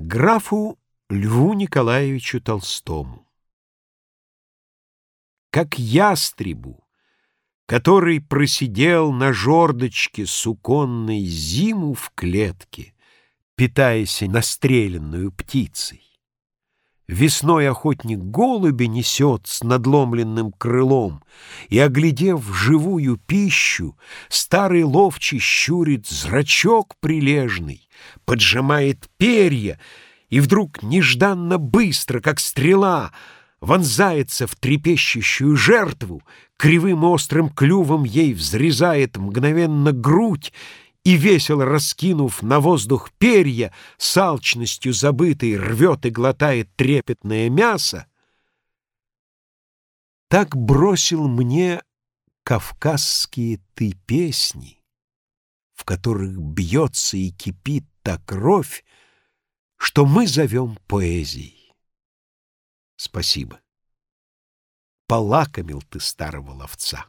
Графу Льву Николаевичу Толстому Как ястребу, который просидел на жердочке суконной зиму в клетке, питаясь настреленную птицей. Весной охотник голуби несет с надломленным крылом, И, оглядев живую пищу, старый ловчий щурит зрачок прилежный, Поджимает перья, и вдруг нежданно быстро, как стрела, Вонзается в трепещущую жертву, кривым острым клювом ей взрезает мгновенно грудь и, весело раскинув на воздух перья, с алчностью забытой рвет и глотает трепетное мясо, так бросил мне кавказские ты песни, в которых бьется и кипит та кровь, что мы зовем поэзией. Спасибо. Полакомил ты старого ловца.